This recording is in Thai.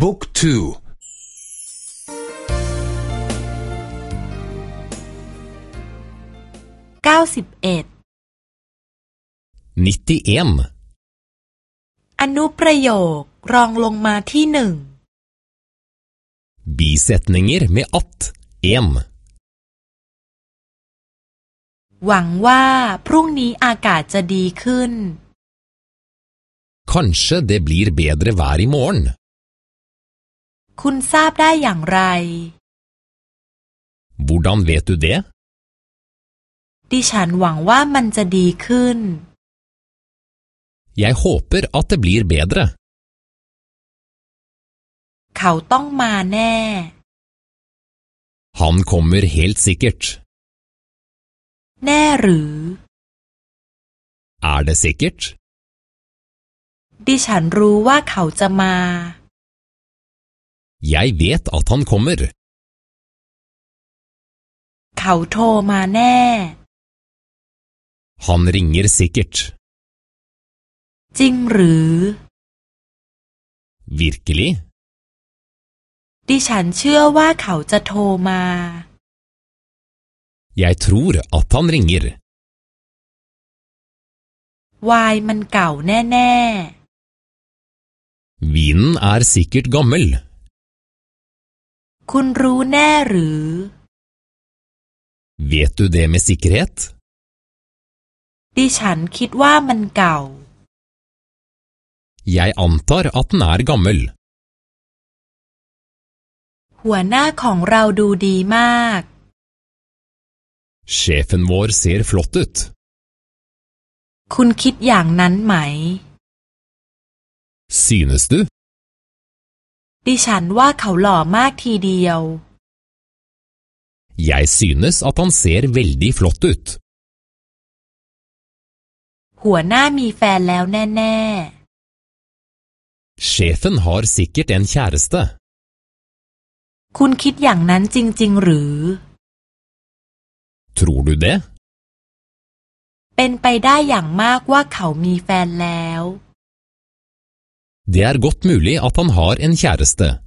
บุ๊กทูเก้าสิบเอ็ดนิตเอ็มอนุประโยครองลงมาที่หนึ่งบเ i s e เ n i n g e r m ตเอ็มหวังว่าพรุ่งนี้อากาศจะดีขึ้น Kanskje det blir bedre vær i morgen. คุณทราบได้อย่างไร Hvordan vet du det? ดิฉันหวังว่ามันจะดีขึ้น Jeg håper at det blir bedre. เขาต้องมาแน่ Han kommer helt sikkert. แน่หรือ Er det sikkert? ดิฉันรู้ว่าเขาจะมา Jeg vet at han kommer. เขาโทรมาแน่ Han ringer sikkert. จริงหรือ Virkelig? ดิฉันเชื่อว่าเขาจะโทรมา Jeg tror at han ringer. วายมันเก่าแน่ๆ Vinen er sikkert gammel. คุณรู้แน่หรือ Vet du det med sikkerhet? ดิฉันคิดว่ามันเก่า Jeg antar at den er gammel. หัวหน้าของเราดูดีมาก Sjefen vår ser flott ut. คุณคิดอย่างนั้นไหม Synes du? ดิฉันว่าเขาหล่อมากทีเดียว Jeg synes at han ser veldig flott ut. หัวหน้ามีแฟนแล้วแน่ๆ Sjefen har sikkert en kjæreste. คุณคิดอย่างนั้นจริงๆหรือ Tror du det? เป็นไปได้อย่างมากว่าเขามีแฟนแล้ว Det er godt mulig at han har en kjæreste.